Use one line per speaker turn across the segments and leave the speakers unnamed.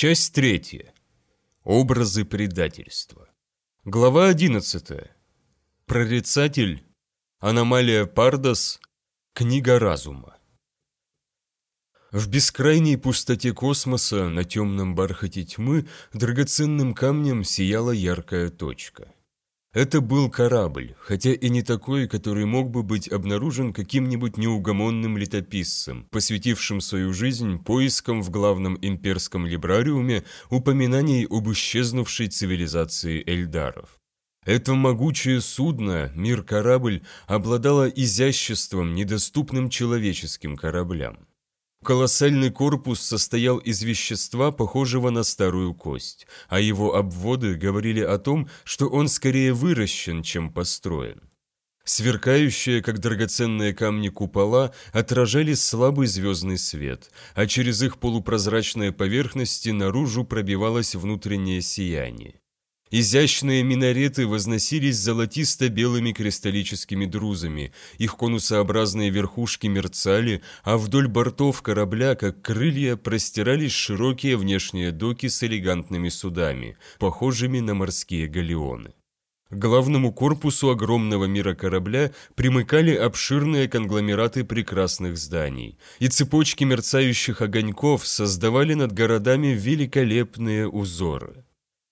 Часть третья. Образы предательства. Глава 11. Прорицатель. Аномалия Пардас. Книга разума. В бескрайней пустоте космоса, на темном бархате тьмы, драгоценным камнем сияла яркая точка. Это был корабль, хотя и не такой, который мог бы быть обнаружен каким-нибудь неугомонным летописцем, посвятившим свою жизнь поискам в главном имперском либрариуме упоминаний об исчезнувшей цивилизации Эльдаров. Это могучее судно, мир-корабль, обладало изяществом, недоступным человеческим кораблям. Колоссальный корпус состоял из вещества, похожего на старую кость, а его обводы говорили о том, что он скорее выращен, чем построен. Сверкающие, как драгоценные камни купола, отражали слабый звездный свет, а через их полупрозрачные поверхности наружу пробивалось внутреннее сияние. Изящные минареты возносились золотисто-белыми кристаллическими друзами, их конусообразные верхушки мерцали, а вдоль бортов корабля, как крылья, простирались широкие внешние доки с элегантными судами, похожими на морские галеоны. К главному корпусу огромного мира корабля примыкали обширные конгломераты прекрасных зданий, и цепочки мерцающих огоньков создавали над городами великолепные узоры.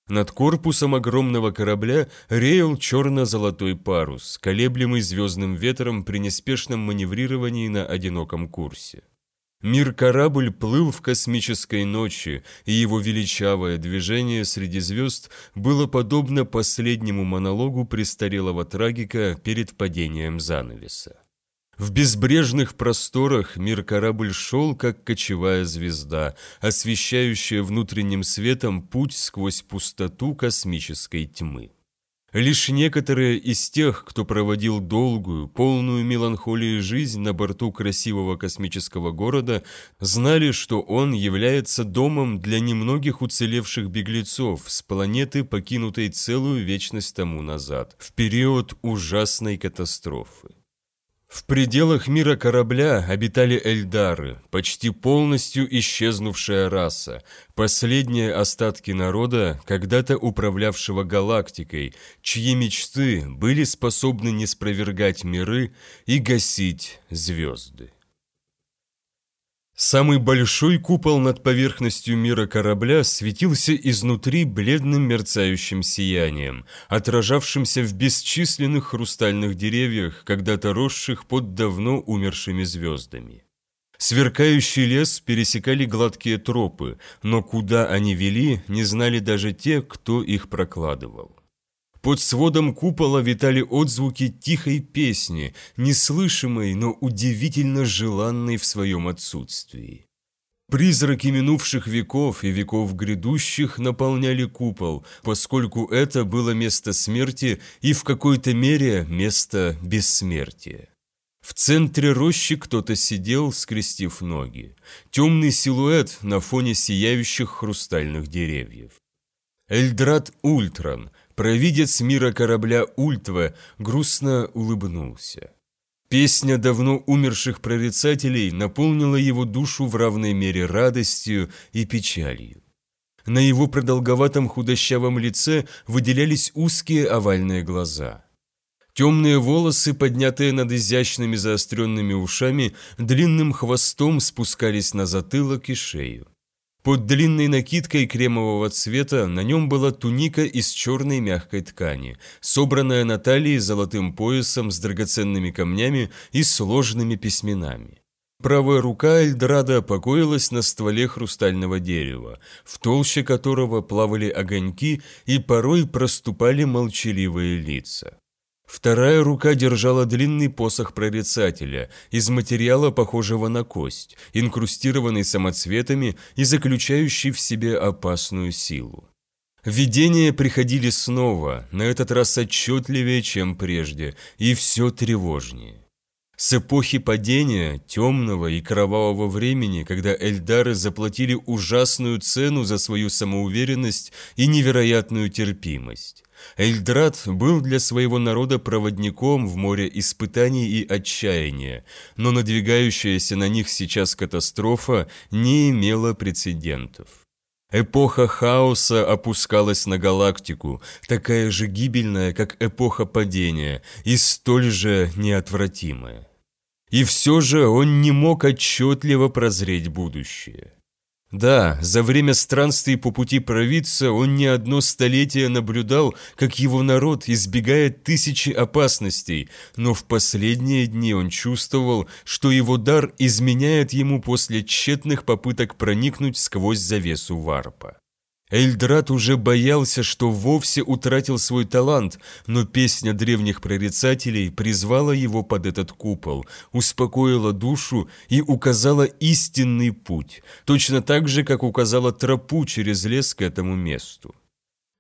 Над корпусом огромного корабля реял черно-золотой парус, колеблемый звездным ветром при неспешном маневрировании на одиноком курсе. Мир-корабль плыл в космической ночи, и его величавое движение среди звезд было подобно последнему монологу престарелого трагика перед падением занавеса. В безбрежных просторах мир-корабль шел, как кочевая звезда, освещающая внутренним светом путь сквозь пустоту космической тьмы. Лишь некоторые из тех, кто проводил долгую, полную меланхолии жизнь на борту красивого космического города, знали, что он является домом для немногих уцелевших беглецов с планеты, покинутой целую вечность тому назад, в период ужасной катастрофы. В пределах мира корабля обитали эльдары, почти полностью исчезнувшая раса, последние остатки народа, когда-то управлявшего галактикой, чьи мечты были способны не спровергать миры и гасить звезды. Самый большой купол над поверхностью мира корабля светился изнутри бледным мерцающим сиянием, отражавшимся в бесчисленных хрустальных деревьях, когда-то росших под давно умершими звездами. Сверкающий лес пересекали гладкие тропы, но куда они вели, не знали даже те, кто их прокладывал. Под сводом купола витали отзвуки тихой песни, неслышимой, но удивительно желанной в своем отсутствии. Призраки минувших веков и веков грядущих наполняли купол, поскольку это было место смерти и в какой-то мере место бессмертия. В центре рощи кто-то сидел, скрестив ноги. Темный силуэт на фоне сияющих хрустальных деревьев. Эльдрат Ультран, Провидец мира корабля Ультва грустно улыбнулся. Песня давно умерших прорицателей наполнила его душу в равной мере радостью и печалью. На его продолговатом худощавом лице выделялись узкие овальные глаза. Темные волосы, поднятые над изящными заостренными ушами, длинным хвостом спускались на затылок и шею. Под длинной накидкой кремового цвета на нем была туника из черной мягкой ткани, собранная на талии золотым поясом с драгоценными камнями и сложными письменами. Правая рука Эльдрадо покоилась на стволе хрустального дерева, в толще которого плавали огоньки и порой проступали молчаливые лица. Вторая рука держала длинный посох прорицателя из материала, похожего на кость, инкрустированный самоцветами и заключающий в себе опасную силу. Видения приходили снова, на этот раз отчетливее, чем прежде, и все тревожнее. С эпохи падения, темного и кровавого времени, когда эльдары заплатили ужасную цену за свою самоуверенность и невероятную терпимость. Эльдрат был для своего народа проводником в море испытаний и отчаяния, но надвигающаяся на них сейчас катастрофа не имела прецедентов. Эпоха хаоса опускалась на галактику, такая же гибельная, как эпоха падения, и столь же неотвратимая. И все же он не мог отчетливо прозреть будущее. Да, за время странствий по пути провидца он не одно столетие наблюдал, как его народ избегает тысячи опасностей, но в последние дни он чувствовал, что его дар изменяет ему после тщетных попыток проникнуть сквозь завесу варпа. Эльдрат уже боялся, что вовсе утратил свой талант, но песня древних прорицателей призвала его под этот купол, успокоила душу и указала истинный путь, точно так же, как указала тропу через лес к этому месту.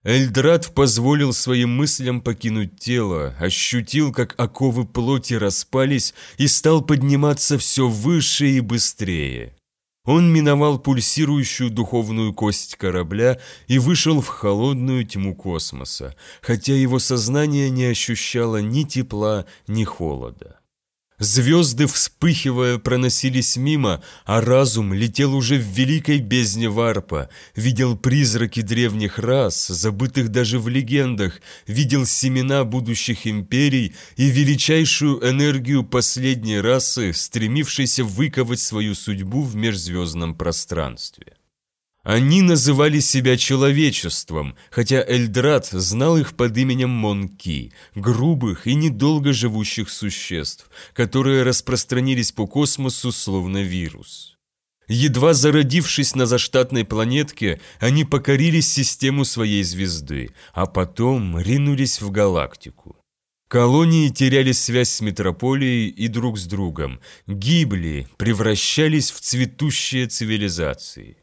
Эльдрат позволил своим мыслям покинуть тело, ощутил, как оковы плоти распались и стал подниматься все выше и быстрее. Он миновал пульсирующую духовную кость корабля и вышел в холодную тьму космоса, хотя его сознание не ощущало ни тепла, ни холода. Звезды, вспыхивая, проносились мимо, а разум летел уже в великой бездне варпа, видел призраки древних рас, забытых даже в легендах, видел семена будущих империй и величайшую энергию последней расы, стремившейся выковать свою судьбу в межзвездном пространстве. Они называли себя человечеством, хотя Эльдрат знал их под именем Монки, грубых и недолго живущих существ, которые распространились по космосу словно вирус. Едва зародившись на заштатной планетке, они покорили систему своей звезды, а потом ринулись в галактику. Колонии теряли связь с метрополией и друг с другом, гибли, превращались в цветущие цивилизации.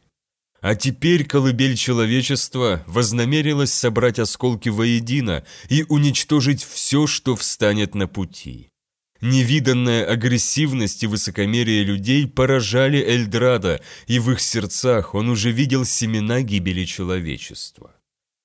А теперь колыбель человечества вознамерилась собрать осколки воедино и уничтожить все, что встанет на пути. Невиданная агрессивность и высокомерие людей поражали Эльдрадо, и в их сердцах он уже видел семена гибели человечества.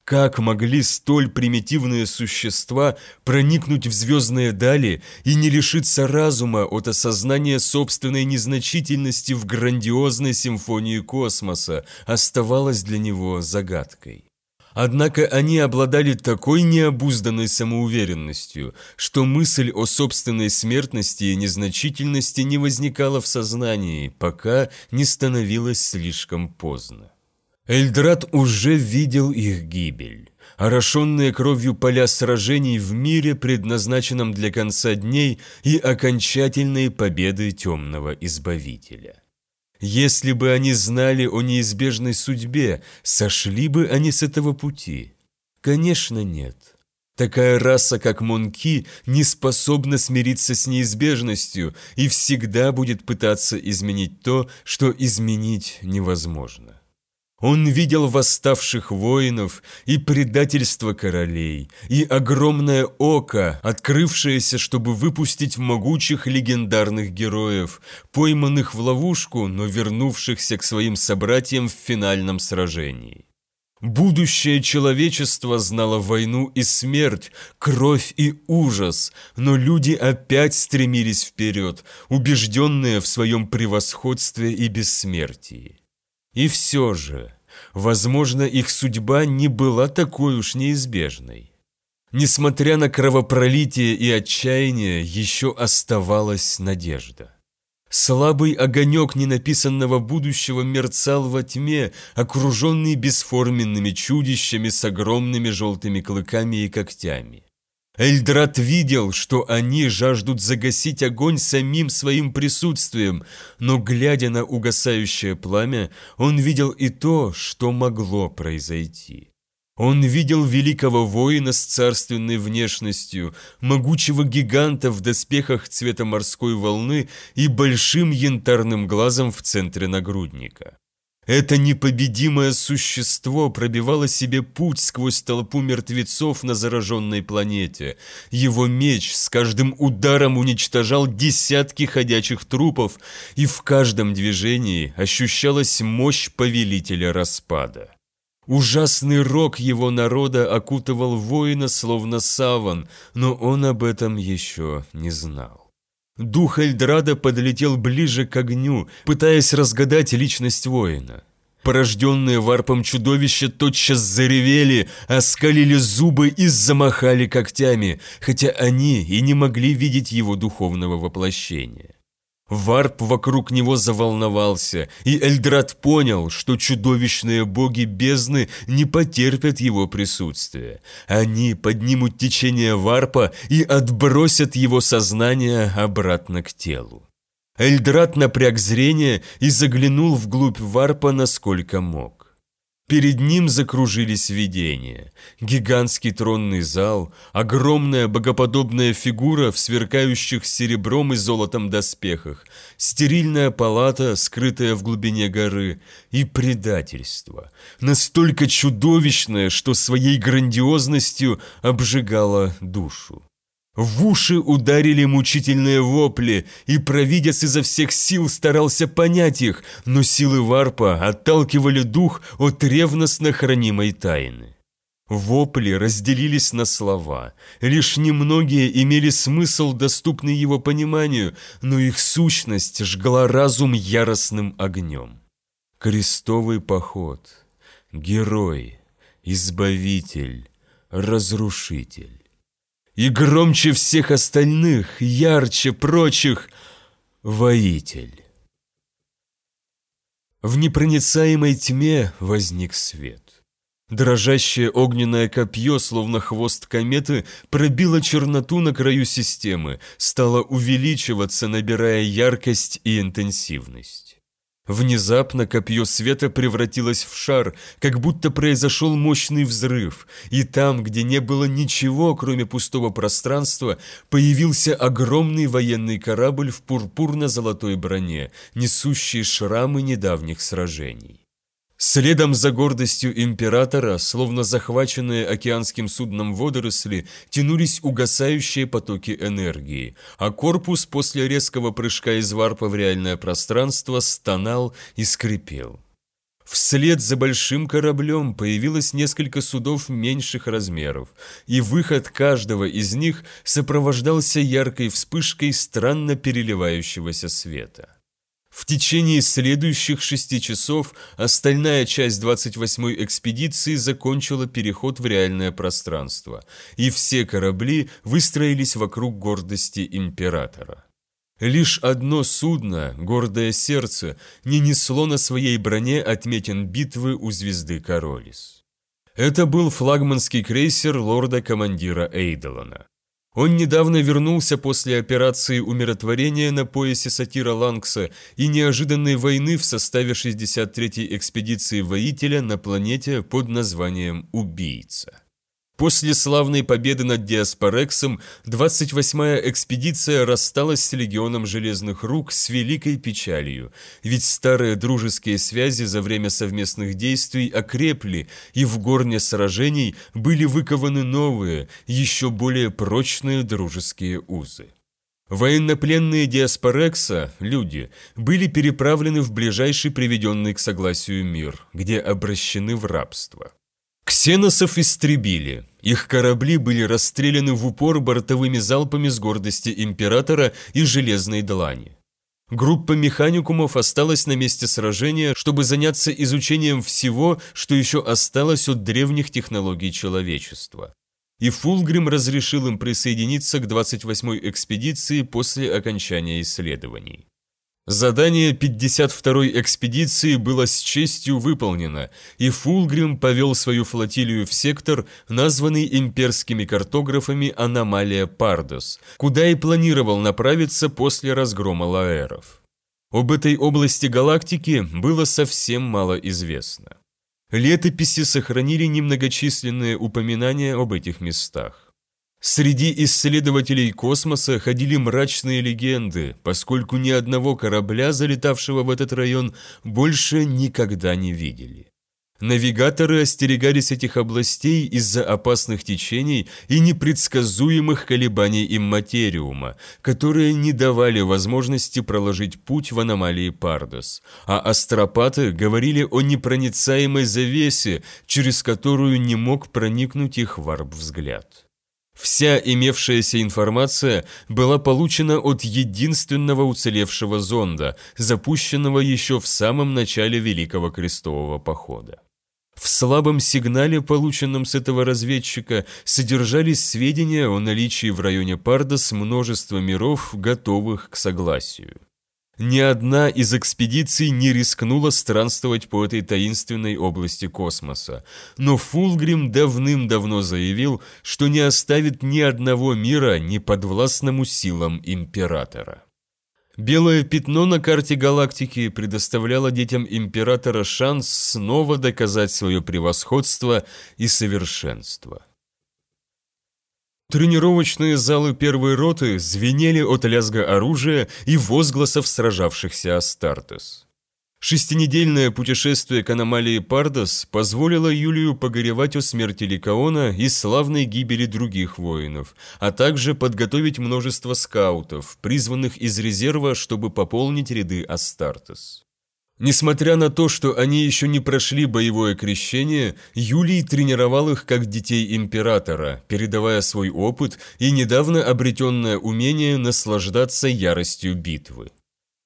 Как могли столь примитивные существа проникнуть в звездные дали и не лишиться разума от осознания собственной незначительности в грандиозной симфонии космоса, оставалось для него загадкой. Однако они обладали такой необузданной самоуверенностью, что мысль о собственной смертности и незначительности не возникала в сознании, пока не становилось слишком поздно. Эльдрат уже видел их гибель. Орошенные кровью поля сражений в мире, предназначенном для конца дней и окончательной победы темного избавителя. Если бы они знали о неизбежной судьбе, сошли бы они с этого пути? Конечно, нет. Такая раса, как Монки, не способна смириться с неизбежностью и всегда будет пытаться изменить то, что изменить невозможно. Он видел восставших воинов и предательство королей, и огромное око, открывшееся, чтобы выпустить могучих легендарных героев, пойманных в ловушку, но вернувшихся к своим собратьям в финальном сражении. Будущее человечество знало войну и смерть, кровь и ужас, но люди опять стремились вперед, убежденные в своем превосходстве и бессмертии. И все же, возможно, их судьба не была такой уж неизбежной. Несмотря на кровопролитие и отчаяние, еще оставалась надежда. Слабый огонек ненаписанного будущего мерцал во тьме, окруженный бесформенными чудищами с огромными желтыми клыками и когтями. Эльдрат видел, что они жаждут загасить огонь самим своим присутствием, но, глядя на угасающее пламя, он видел и то, что могло произойти. Он видел великого воина с царственной внешностью, могучего гиганта в доспехах цвета морской волны и большим янтарным глазом в центре нагрудника. Это непобедимое существо пробивало себе путь сквозь толпу мертвецов на зараженной планете. Его меч с каждым ударом уничтожал десятки ходячих трупов, и в каждом движении ощущалась мощь повелителя распада. Ужасный рок его народа окутывал воина словно саван, но он об этом еще не знал. Дух Эльдрада подлетел ближе к огню, пытаясь разгадать личность воина. Порожденные варпом чудовища тотчас заревели, оскалили зубы и замахали когтями, хотя они и не могли видеть его духовного воплощения. Варп вокруг него заволновался, и Эльдрат понял, что чудовищные боги бездны не потерпят его присутствия. Они поднимут течение варпа и отбросят его сознание обратно к телу. Эльдрат напряг зрение и заглянул вглубь варпа насколько мог. Перед ним закружились видения. Гигантский тронный зал, огромная богоподобная фигура в сверкающих серебром и золотом доспехах, стерильная палата, скрытая в глубине горы, и предательство, настолько чудовищное, что своей грандиозностью обжигало душу. В уши ударили мучительные вопли, и провидец изо всех сил старался понять их, но силы варпа отталкивали дух от ревностно хранимой тайны. Вопли разделились на слова. Лишь немногие имели смысл, доступный его пониманию, но их сущность жгла разум яростным огнем. Крестовый поход, герой, избавитель, разрушитель и громче всех остальных, ярче прочих, воитель. В непроницаемой тьме возник свет. Дрожащее огненное копье, словно хвост кометы, пробило черноту на краю системы, стало увеличиваться, набирая яркость и интенсивность. Внезапно копье света превратилось в шар, как будто произошел мощный взрыв, и там, где не было ничего, кроме пустого пространства, появился огромный военный корабль в пурпурно-золотой броне, несущий шрамы недавних сражений. Следом за гордостью императора, словно захваченные океанским судном водоросли, тянулись угасающие потоки энергии, а корпус после резкого прыжка из варпа в реальное пространство стонал и скрипел. Вслед за большим кораблем появилось несколько судов меньших размеров, и выход каждого из них сопровождался яркой вспышкой странно переливающегося света. В течение следующих шести часов остальная часть 28-й экспедиции закончила переход в реальное пространство, и все корабли выстроились вокруг гордости императора. Лишь одно судно, гордое сердце, не несло на своей броне отметин битвы у звезды Королис. Это был флагманский крейсер лорда-командира Эйдолона. Он недавно вернулся после операции умиротворения на поясе сатира Лангса и неожиданной войны в составе 63-й экспедиции воителя на планете под названием «Убийца». После славной победы над Диаспорексом 28-я экспедиция рассталась с легионом Железных Рук с великой печалью, ведь старые дружеские связи за время совместных действий окрепли, и в горне сражений были выкованы новые, еще более прочные дружеские узы. Военнопленные Диаспорекса, люди, были переправлены в ближайший приведенный к согласию мир, где обращены в рабство. Ксеносов истребили. Их корабли были расстреляны в упор бортовыми залпами с гордости императора и железной длани. Группа механикумов осталась на месте сражения, чтобы заняться изучением всего, что еще осталось от древних технологий человечества. И Фулгрим разрешил им присоединиться к 28-й экспедиции после окончания исследований. Задание 52-й экспедиции было с честью выполнено, и Фулгрим повел свою флотилию в сектор, названный имперскими картографами аномалия Пардос, куда и планировал направиться после разгрома лаэров. Об этой области галактики было совсем мало известно. Летописи сохранили немногочисленные упоминания об этих местах. Среди исследователей космоса ходили мрачные легенды, поскольку ни одного корабля, залетавшего в этот район, больше никогда не видели. Навигаторы остерегались этих областей из-за опасных течений и непредсказуемых колебаний имматериума, которые не давали возможности проложить путь в аномалии Пардос, а астропаты говорили о непроницаемой завесе, через которую не мог проникнуть их варп-взгляд. Вся имевшаяся информация была получена от единственного уцелевшего зонда, запущенного еще в самом начале Великого Крестового Похода. В слабом сигнале, полученном с этого разведчика, содержались сведения о наличии в районе Пардос множества миров, готовых к согласию. Ни одна из экспедиций не рискнула странствовать по этой таинственной области космоса, но Фулгрим давным-давно заявил, что не оставит ни одного мира неподвластному силам Императора. Белое пятно на карте галактики предоставляло детям Императора шанс снова доказать свое превосходство и совершенство. Тренировочные залы первой роты звенели от лязга оружия и возгласов сражавшихся Астартес. Шестинедельное путешествие к аномалии Пардос позволило Юлию погоревать о смерти Ликаона и славной гибели других воинов, а также подготовить множество скаутов, призванных из резерва, чтобы пополнить ряды Астартес. Несмотря на то, что они еще не прошли боевое крещение, Юлий тренировал их как детей императора, передавая свой опыт и недавно обретенное умение наслаждаться яростью битвы.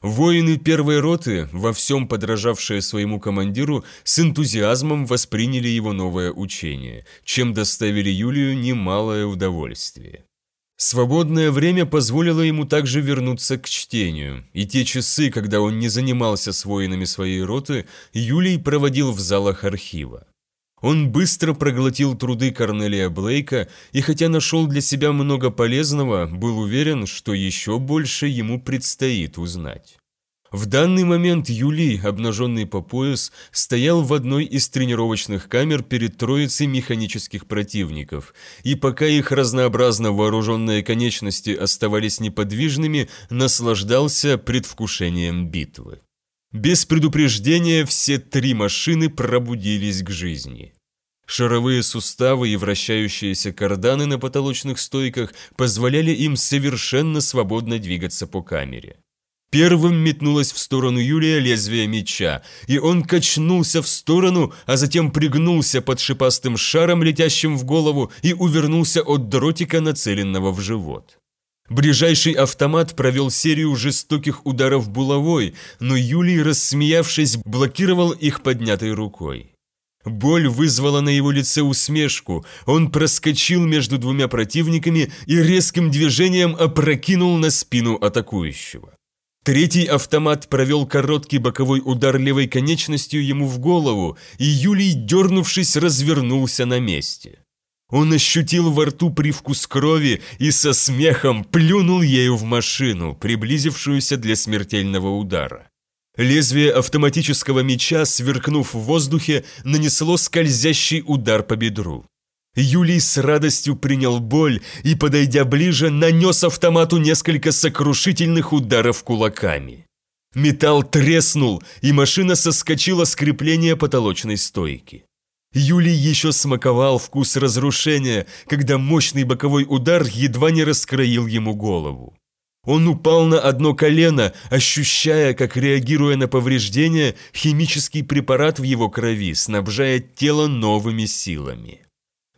Воины первой роты, во всем подражавшие своему командиру, с энтузиазмом восприняли его новое учение, чем доставили Юлию немалое удовольствие. Свободное время позволило ему также вернуться к чтению, и те часы, когда он не занимался с воинами своей роты, Юлий проводил в залах архива. Он быстро проглотил труды Корнелия Блейка и хотя нашел для себя много полезного, был уверен, что еще больше ему предстоит узнать. В данный момент Юлий, обнаженный по пояс, стоял в одной из тренировочных камер перед троицей механических противников, и пока их разнообразно вооруженные конечности оставались неподвижными, наслаждался предвкушением битвы. Без предупреждения все три машины пробудились к жизни. Шаровые суставы и вращающиеся карданы на потолочных стойках позволяли им совершенно свободно двигаться по камере. Первым метнулось в сторону Юлия лезвие меча, и он качнулся в сторону, а затем пригнулся под шипастым шаром, летящим в голову, и увернулся от дротика, нацеленного в живот. Ближайший автомат провел серию жестоких ударов булавой, но Юлий, рассмеявшись, блокировал их поднятой рукой. Боль вызвала на его лице усмешку, он проскочил между двумя противниками и резким движением опрокинул на спину атакующего. Третий автомат провел короткий боковой удар левой конечностью ему в голову, и Юлий, дернувшись, развернулся на месте. Он ощутил во рту привкус крови и со смехом плюнул ею в машину, приблизившуюся для смертельного удара. Лезвие автоматического меча, сверкнув в воздухе, нанесло скользящий удар по бедру. Юлий с радостью принял боль и, подойдя ближе, нанес автомату несколько сокрушительных ударов кулаками. Металл треснул, и машина соскочила с крепления потолочной стойки. Юлий еще смаковал вкус разрушения, когда мощный боковой удар едва не раскроил ему голову. Он упал на одно колено, ощущая, как, реагируя на повреждения, химический препарат в его крови снабжает тело новыми силами.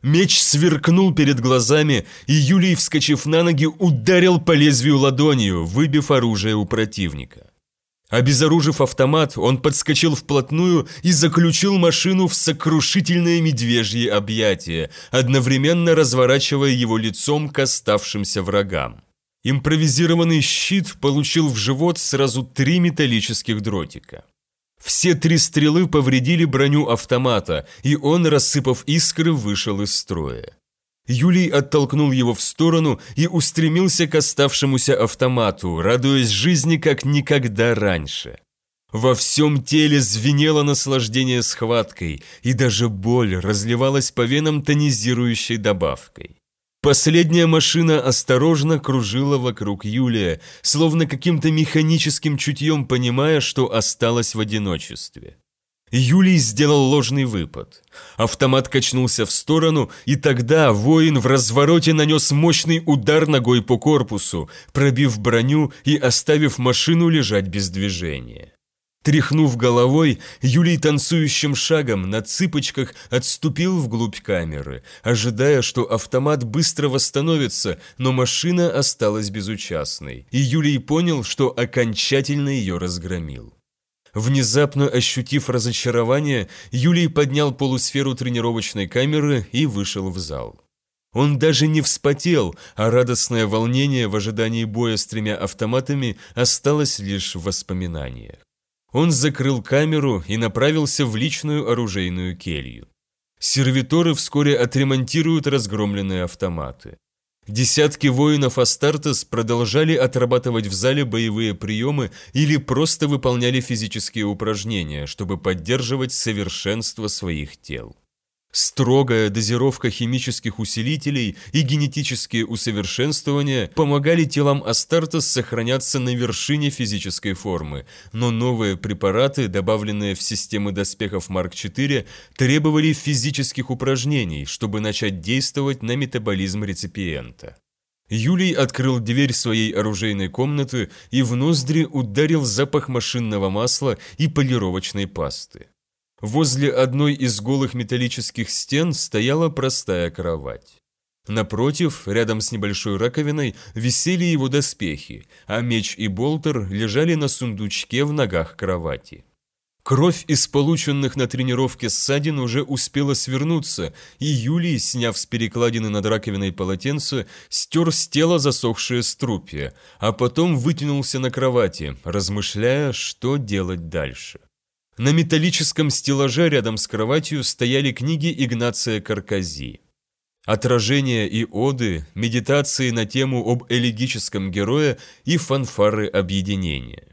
Меч сверкнул перед глазами, и Юлий, вскочив на ноги, ударил по лезвию ладонью, выбив оружие у противника. Обезоружив автомат, он подскочил вплотную и заключил машину в сокрушительное медвежье объятие, одновременно разворачивая его лицом к оставшимся врагам. Импровизированный щит получил в живот сразу три металлических дротика. Все три стрелы повредили броню автомата, и он, рассыпав искры, вышел из строя. Юлий оттолкнул его в сторону и устремился к оставшемуся автомату, радуясь жизни как никогда раньше. Во всем теле звенело наслаждение схваткой, и даже боль разливалась по венам тонизирующей добавкой. Последняя машина осторожно кружила вокруг Юлия, словно каким-то механическим чутьем понимая, что осталась в одиночестве. Юлий сделал ложный выпад. Автомат качнулся в сторону, и тогда воин в развороте нанес мощный удар ногой по корпусу, пробив броню и оставив машину лежать без движения. Тряхнув головой, Юлий танцующим шагом на цыпочках отступил вглубь камеры, ожидая, что автомат быстро восстановится, но машина осталась безучастной, и Юлий понял, что окончательно ее разгромил. Внезапно ощутив разочарование, Юлий поднял полусферу тренировочной камеры и вышел в зал. Он даже не вспотел, а радостное волнение в ожидании боя с тремя автоматами осталось лишь в воспоминаниях. Он закрыл камеру и направился в личную оружейную келью. Сервиторы вскоре отремонтируют разгромленные автоматы. Десятки воинов Астартес продолжали отрабатывать в зале боевые приемы или просто выполняли физические упражнения, чтобы поддерживать совершенство своих тел. Строгая дозировка химических усилителей и генетические усовершенствования помогали телам Астартес сохраняться на вершине физической формы, но новые препараты, добавленные в системы доспехов Марк-4, требовали физических упражнений, чтобы начать действовать на метаболизм реципиента. Юлий открыл дверь своей оружейной комнаты и в ноздри ударил запах машинного масла и полировочной пасты. Возле одной из голых металлических стен стояла простая кровать. Напротив, рядом с небольшой раковиной, висели его доспехи, а меч и болтер лежали на сундучке в ногах кровати. Кровь из полученных на тренировке ссадин уже успела свернуться, и Юлий, сняв с перекладины над раковиной полотенце, стер с тела засохшие струпья, а потом вытянулся на кровати, размышляя, что делать дальше. На металлическом стеллаже рядом с кроватью стояли книги Игнация Каркази. Отражения и оды, медитации на тему об элегическом герое и фанфары объединения.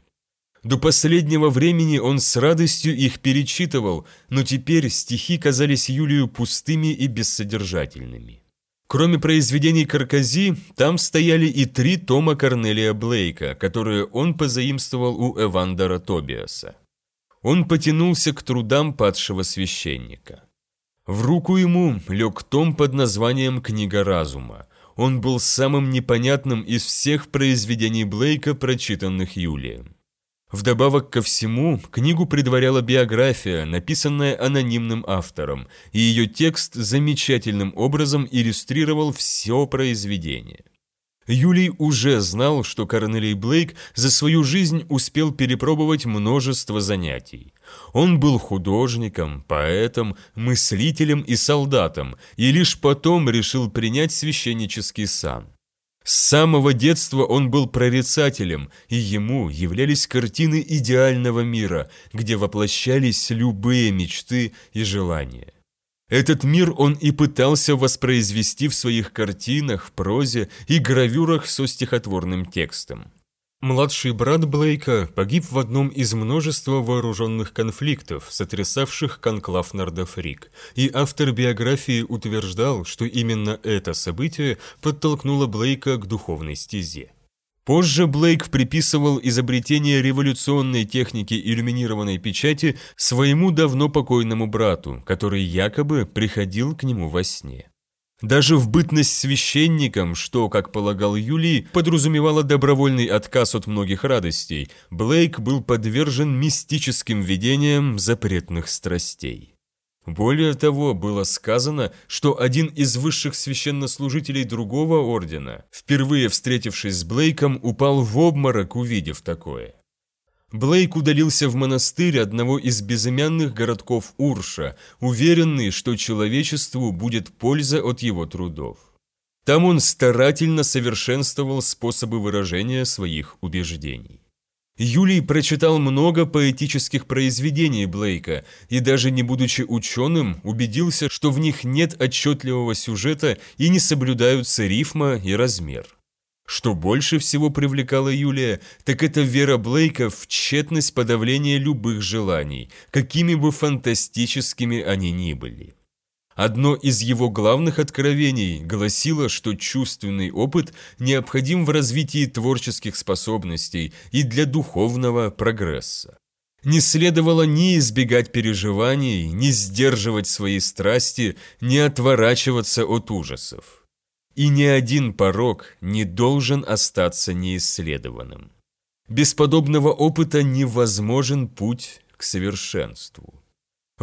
До последнего времени он с радостью их перечитывал, но теперь стихи казались Юлию пустыми и бессодержательными. Кроме произведений Каркази, там стояли и три тома Корнелия Блейка, которые он позаимствовал у Эвандера Тобиаса. Он потянулся к трудам падшего священника. В руку ему лег том под названием «Книга разума». Он был самым непонятным из всех произведений Блейка, прочитанных Юлием. Вдобавок ко всему, книгу предваряла биография, написанная анонимным автором, и ее текст замечательным образом иллюстрировал все произведение. Юлий уже знал, что Корнелий Блейк за свою жизнь успел перепробовать множество занятий. Он был художником, поэтом, мыслителем и солдатом, и лишь потом решил принять священнический сан. С самого детства он был прорицателем, и ему являлись картины идеального мира, где воплощались любые мечты и желания. Этот мир он и пытался воспроизвести в своих картинах, прозе и гравюрах со стихотворным текстом. Младший брат Блейка погиб в одном из множества вооруженных конфликтов, сотрясавших конклав Нордофрик, и автор биографии утверждал, что именно это событие подтолкнуло Блейка к духовной стезе. Позже Блейк приписывал изобретение революционной техники иллюминированной печати своему давно покойному брату, который якобы приходил к нему во сне. Даже в бытность священником, что, как полагал Юлий, подразумевало добровольный отказ от многих радостей, Блейк был подвержен мистическим видениям запретных страстей. Более того, было сказано, что один из высших священнослужителей другого ордена, впервые встретившись с Блейком, упал в обморок, увидев такое. Блейк удалился в монастырь одного из безымянных городков Урша, уверенный, что человечеству будет польза от его трудов. Там он старательно совершенствовал способы выражения своих убеждений. Юлий прочитал много поэтических произведений Блейка и даже не будучи ученым, убедился, что в них нет отчетливого сюжета и не соблюдаются рифма и размер. Что больше всего привлекало Юлия, так это вера Блейка в тщетность подавления любых желаний, какими бы фантастическими они ни были. Одно из его главных откровений гласило, что чувственный опыт необходим в развитии творческих способностей и для духовного прогресса. Не следовало ни избегать переживаний, ни сдерживать свои страсти, ни отворачиваться от ужасов. И ни один порог не должен остаться неисследованным. Без подобного опыта невозможен путь к совершенству.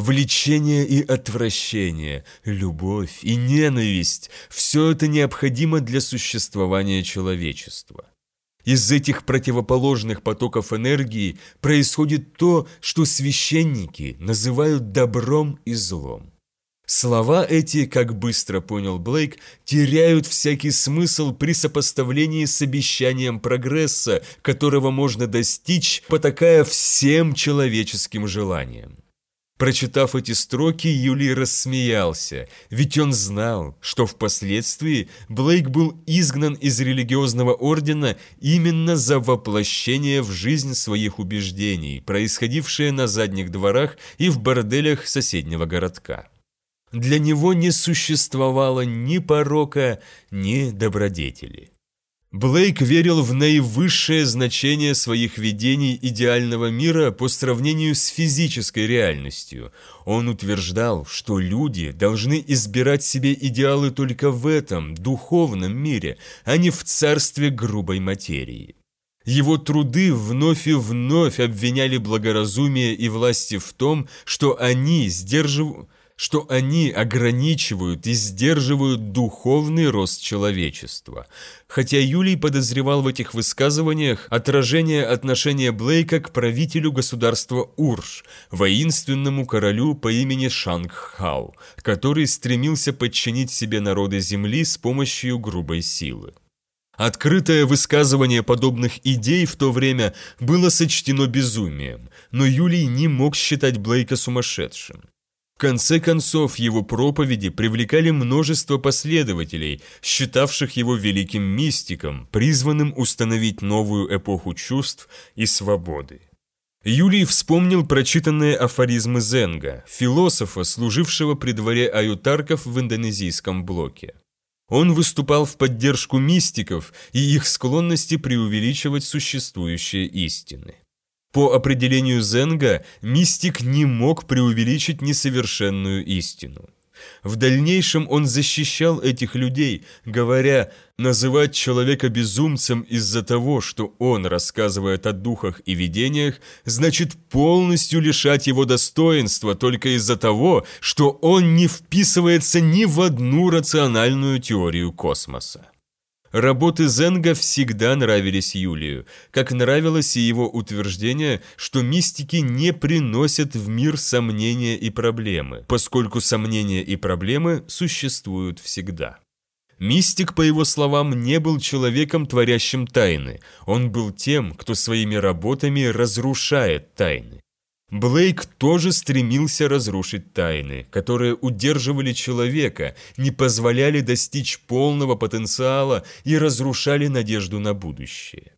Влечение и отвращение, любовь и ненависть – все это необходимо для существования человечества. Из этих противоположных потоков энергии происходит то, что священники называют добром и злом. Слова эти, как быстро понял Блейк, теряют всякий смысл при сопоставлении с обещанием прогресса, которого можно достичь, потакая всем человеческим желаниям. Прочитав эти строки, Юлий рассмеялся, ведь он знал, что впоследствии Блейк был изгнан из религиозного ордена именно за воплощение в жизнь своих убеждений, происходившие на задних дворах и в борделях соседнего городка. Для него не существовало ни порока, ни добродетели. Блейк верил в наивысшее значение своих видений идеального мира по сравнению с физической реальностью. Он утверждал, что люди должны избирать себе идеалы только в этом, духовном мире, а не в царстве грубой материи. Его труды вновь и вновь обвиняли благоразумие и власти в том, что они сдерживают что они ограничивают и сдерживают духовный рост человечества. Хотя Юлий подозревал в этих высказываниях отражение отношения Блейка к правителю государства Урш, воинственному королю по имени Шангхау, который стремился подчинить себе народы земли с помощью грубой силы. Открытое высказывание подобных идей в то время было сочтено безумием, но Юлий не мог считать Блейка сумасшедшим конце концов, его проповеди привлекали множество последователей, считавших его великим мистиком, призванным установить новую эпоху чувств и свободы. Юлий вспомнил прочитанные афоризмы Зенга, философа, служившего при дворе аютарков в индонезийском блоке. Он выступал в поддержку мистиков и их склонности преувеличивать существующие истины. По определению Зенга, мистик не мог преувеличить несовершенную истину. В дальнейшем он защищал этих людей, говоря, называть человека безумцем из-за того, что он рассказывает о духах и видениях, значит полностью лишать его достоинства только из-за того, что он не вписывается ни в одну рациональную теорию космоса. Работы Зенга всегда нравились Юлию, как нравилось и его утверждение, что мистики не приносят в мир сомнения и проблемы, поскольку сомнения и проблемы существуют всегда. Мистик, по его словам, не был человеком, творящим тайны, он был тем, кто своими работами разрушает тайны. Блейк тоже стремился разрушить тайны, которые удерживали человека, не позволяли достичь полного потенциала и разрушали надежду на будущее.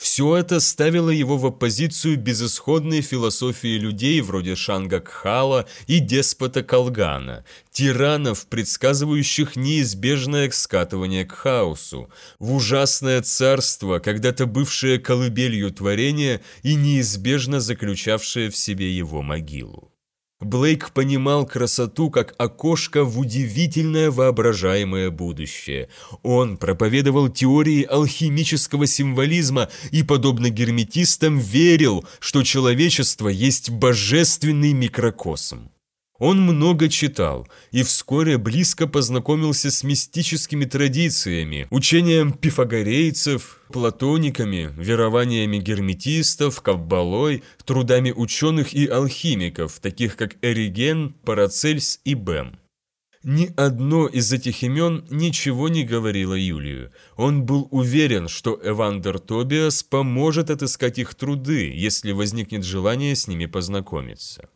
Все это ставило его в оппозицию безысходной философии людей вроде Шанга Кхала и деспота Калгана, тиранов, предсказывающих неизбежное скатывание к хаосу, в ужасное царство, когда-то бывшее колыбелью творения и неизбежно заключавшее в себе его могилу. Блейк понимал красоту как окошко в удивительное воображаемое будущее. Он проповедовал теории алхимического символизма и, подобно герметистам, верил, что человечество есть божественный микрокосм. Он много читал и вскоре близко познакомился с мистическими традициями, учением пифагорейцев, платониками, верованиями герметистов, каббалой, трудами ученых и алхимиков, таких как Эриген, Парацельс и Бэм. Ни одно из этих имен ничего не говорило Юлию. Он был уверен, что Эвандер Тобиас поможет отыскать их труды, если возникнет желание с ними познакомиться.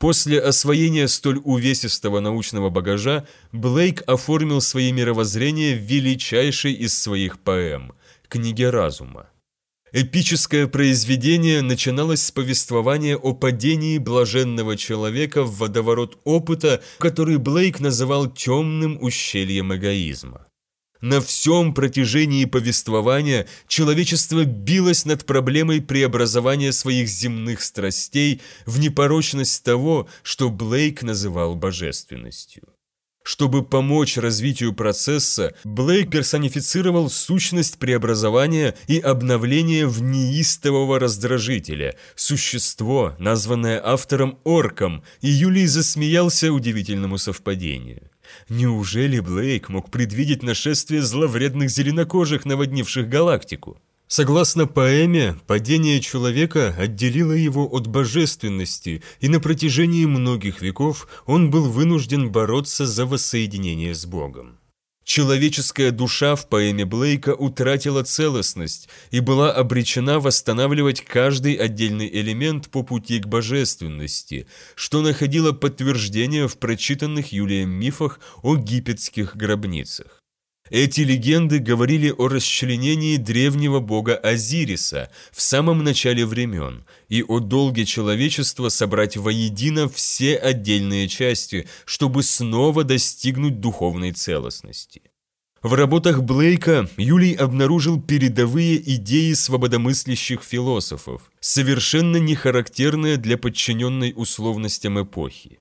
После освоения столь увесистого научного багажа Блейк оформил свои мировоззрения в величайшей из своих поэм – «Книге разума». Эпическое произведение начиналось с повествования о падении блаженного человека в водоворот опыта, который Блейк называл темным ущельем эгоизма. На всем протяжении повествования человечество билось над проблемой преобразования своих земных страстей в непорочность того, что Блейк называл божественностью. Чтобы помочь развитию процесса, Блейк персонифицировал сущность преобразования и обновления в неистового раздражителя, существо, названное автором орком, и Юлий засмеялся удивительному совпадению. Неужели Блейк мог предвидеть нашествие зловредных зеленокожих, наводнивших галактику? Согласно поэме, падение человека отделило его от божественности, и на протяжении многих веков он был вынужден бороться за воссоединение с Богом. Человеческая душа в поэме Блейка утратила целостность и была обречена восстанавливать каждый отдельный элемент по пути к божественности, что находило подтверждение в прочитанных Юлием мифах о египетских гробницах. Эти легенды говорили о расчленении древнего бога Азириса в самом начале времен и о долге человечества собрать воедино все отдельные части, чтобы снова достигнуть духовной целостности. В работах Блейка Юлий обнаружил передовые идеи свободомыслящих философов, совершенно не характерные для подчиненной условностям эпохи.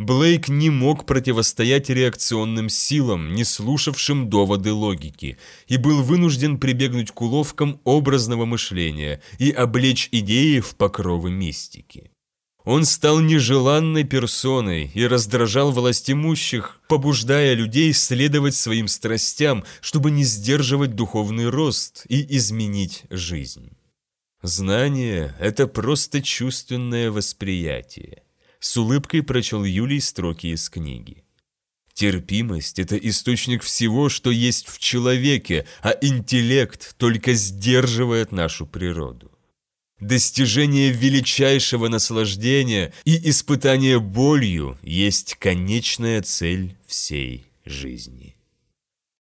Блейк не мог противостоять реакционным силам, не слушавшим доводы логики, и был вынужден прибегнуть к уловкам образного мышления и облечь идеи в покровы мистики. Он стал нежеланной персоной и раздражал властимущих, побуждая людей следовать своим страстям, чтобы не сдерживать духовный рост и изменить жизнь. Знание – это просто чувственное восприятие. С улыбкой прочел Юлий строки из книги. Терпимость – это источник всего, что есть в человеке, а интеллект только сдерживает нашу природу. Достижение величайшего наслаждения и испытание болью есть конечная цель всей жизни.